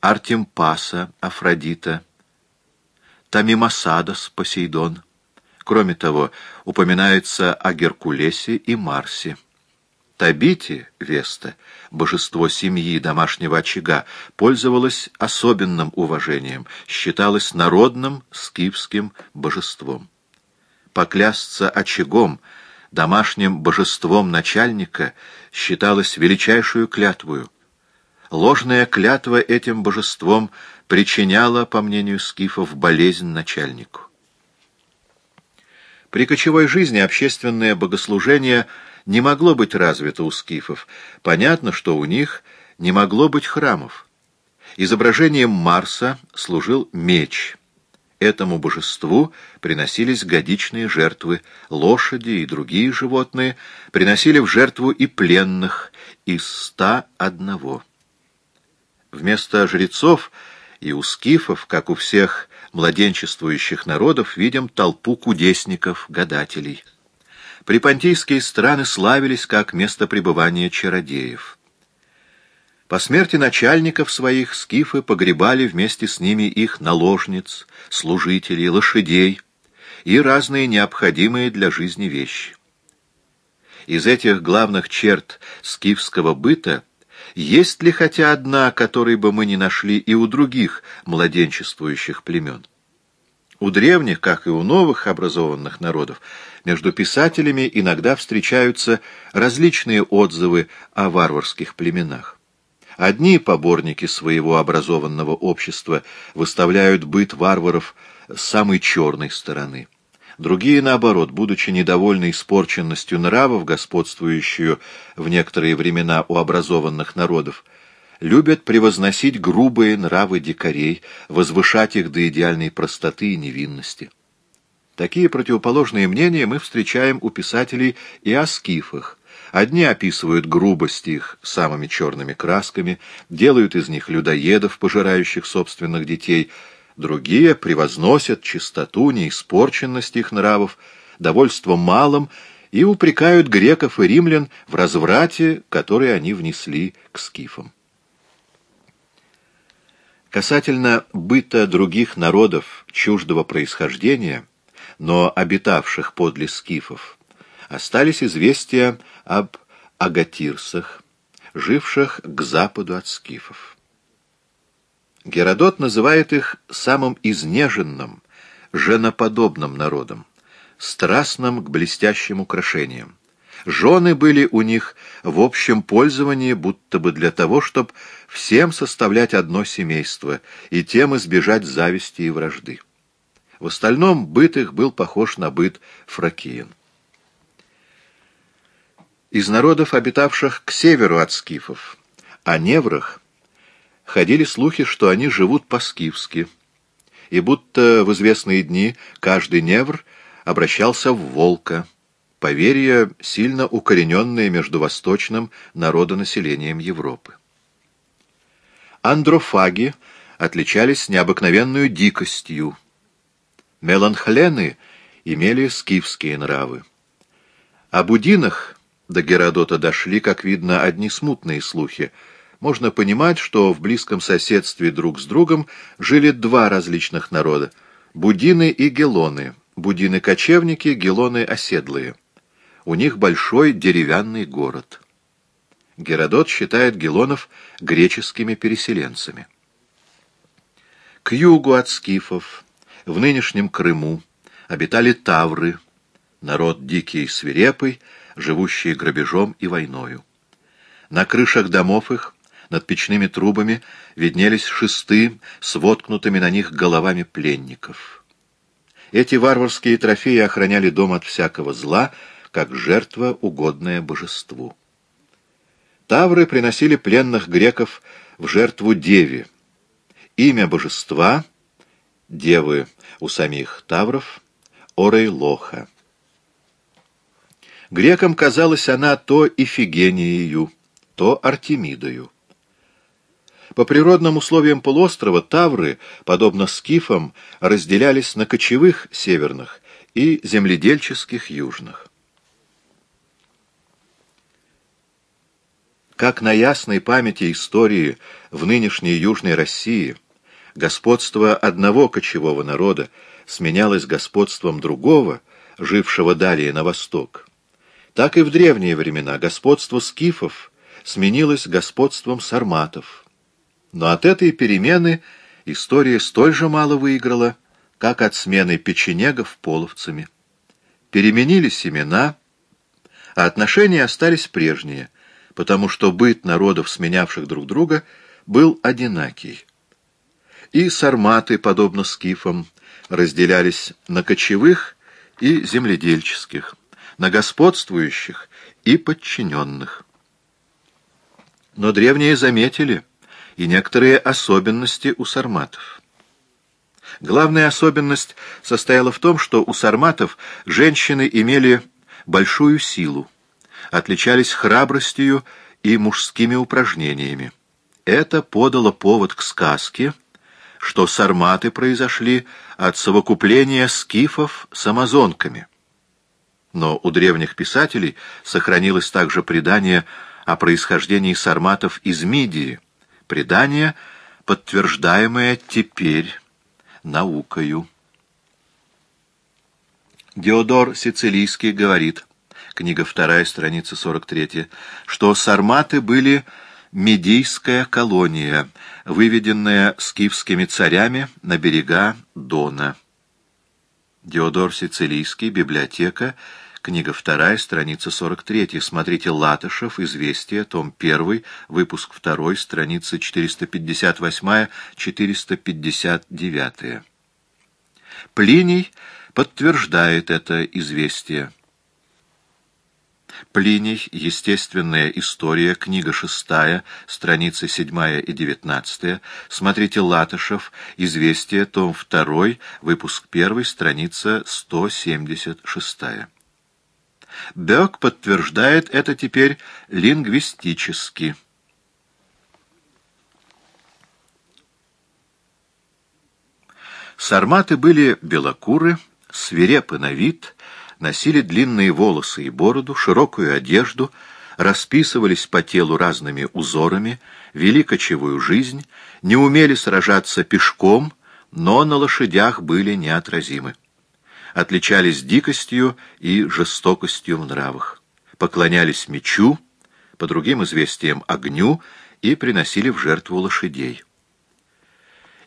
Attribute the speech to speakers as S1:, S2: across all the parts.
S1: Артемпаса, Афродита, Тамимасадос, Посейдон. Кроме того, упоминается о Геркулесе и Марсе. Табити, Веста, божество семьи домашнего очага, пользовалась особенным уважением, считалась народным скифским божеством. Поклясться очагом, домашним божеством начальника, считалось величайшую клятвою. Ложная клятва этим божеством причиняла, по мнению скифов, болезнь начальнику. При кочевой жизни общественное богослужение – не могло быть развито у скифов. Понятно, что у них не могло быть храмов. Изображением Марса служил меч. Этому божеству приносились годичные жертвы, лошади и другие животные приносили в жертву и пленных из ста одного. Вместо жрецов и у скифов, как у всех младенчествующих народов, видим толпу кудесников, гадателей. Припонтийские страны славились как место пребывания чародеев. По смерти начальников своих скифы погребали вместе с ними их наложниц, служителей, лошадей и разные необходимые для жизни вещи. Из этих главных черт скифского быта есть ли хотя одна, которой бы мы не нашли и у других младенчествующих племен? У древних, как и у новых образованных народов, между писателями иногда встречаются различные отзывы о варварских племенах. Одни поборники своего образованного общества выставляют быт варваров с самой черной стороны. Другие, наоборот, будучи недовольны испорченностью нравов, господствующую в некоторые времена у образованных народов, любят превозносить грубые нравы дикарей, возвышать их до идеальной простоты и невинности. Такие противоположные мнения мы встречаем у писателей и о скифах. Одни описывают грубость их самыми черными красками, делают из них людоедов, пожирающих собственных детей, другие превозносят чистоту, неиспорченность их нравов, довольство малым и упрекают греков и римлян в разврате, который они внесли к скифам. Касательно быта других народов чуждого происхождения, но обитавших подле скифов, остались известия об агатирсах, живших к западу от скифов. Геродот называет их самым изнеженным, женоподобным народом, страстным к блестящим украшениям. Жены были у них в общем пользовании, будто бы для того, чтобы всем составлять одно семейство и тем избежать зависти и вражды. В остальном быт их был похож на быт фракиен. Из народов, обитавших к северу от скифов, о неврах, ходили слухи, что они живут по-скифски, и будто в известные дни каждый невр обращался в волка — поверья, сильно укорененные между восточным народонаселением Европы. Андрофаги отличались необыкновенную дикостью. Меланхлены имели скифские нравы. О будинах до Геродота дошли, как видно, одни смутные слухи. Можно понимать, что в близком соседстве друг с другом жили два различных народа — будины и гелоны, будины-кочевники, гелоны оседлые у них большой деревянный город. Геродот считает гелонов греческими переселенцами. К югу от скифов, в нынешнем Крыму, обитали тавры, народ дикий и свирепый, живущий грабежом и войною. На крышах домов их, над печными трубами, виднелись шесты с воткнутыми на них головами пленников. Эти варварские трофеи охраняли дом от всякого зла, как жертва, угодная божеству. Тавры приносили пленных греков в жертву деве. Имя божества, девы у самих тавров, Орей-Лоха. Грекам казалась она то Ифигениею, то Артемидою. По природным условиям полуострова Тавры, подобно скифам, разделялись на кочевых северных и земледельческих южных. как на ясной памяти истории в нынешней Южной России господство одного кочевого народа сменялось господством другого, жившего далее на восток, так и в древние времена господство скифов сменилось господством сарматов. Но от этой перемены история столь же мало выиграла, как от смены печенегов половцами. Переменились имена, а отношения остались прежние, потому что быт народов, сменявших друг друга, был одинакий. И сарматы, подобно скифам, разделялись на кочевых и земледельческих, на господствующих и подчиненных. Но древние заметили и некоторые особенности у сарматов. Главная особенность состояла в том, что у сарматов женщины имели большую силу, отличались храбростью и мужскими упражнениями. Это подало повод к сказке, что сарматы произошли от совокупления скифов с амазонками. Но у древних писателей сохранилось также предание о происхождении сарматов из Мидии, предание, подтверждаемое теперь наукою. Диодор Сицилийский говорит, книга 2, страница 43, что сарматы были медийская колония, выведенная скифскими царями на берега Дона. Диодор Сицилийский, библиотека, книга 2, страница 43. Смотрите Латышев, Известия, том 1, выпуск 2, страница 458-459. Плиний подтверждает это известие. Плиний, Естественная история, книга 6, страницы 7 и 19. Смотрите Латышев, Известие, том 2, выпуск 1, страница 176. Бёк подтверждает это теперь лингвистически. Сарматы были белокуры, свирепы на вид, носили длинные волосы и бороду, широкую одежду, расписывались по телу разными узорами, вели кочевую жизнь, не умели сражаться пешком, но на лошадях были неотразимы. Отличались дикостью и жестокостью в нравах, поклонялись мечу, по другим известиям огню и приносили в жертву лошадей.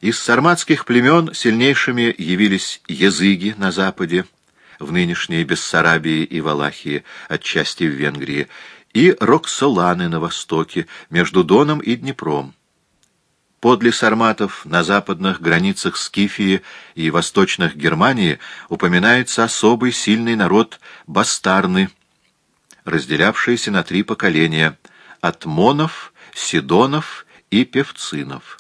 S1: Из сарматских племен сильнейшими явились языги на западе, в нынешней Бессарабии и Валахии, отчасти в Венгрии, и Роксоланы на востоке, между Доном и Днепром. Подле сарматов на западных границах Скифии и восточных Германии упоминается особый сильный народ бастарны, разделявшийся на три поколения – от монов, сидонов и певцинов.